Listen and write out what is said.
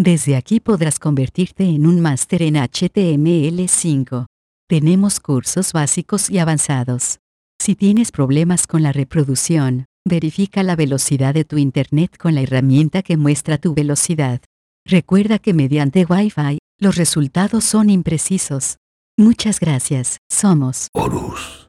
Desde aquí podrás convertirte en un máster en HTML5. Tenemos cursos básicos y avanzados. Si tienes problemas con la reproducción, verifica la velocidad de tu Internet con la herramienta que muestra tu velocidad. Recuerda que mediante Wi-Fi, los resultados son imprecisos. Muchas gracias. Somos Horus.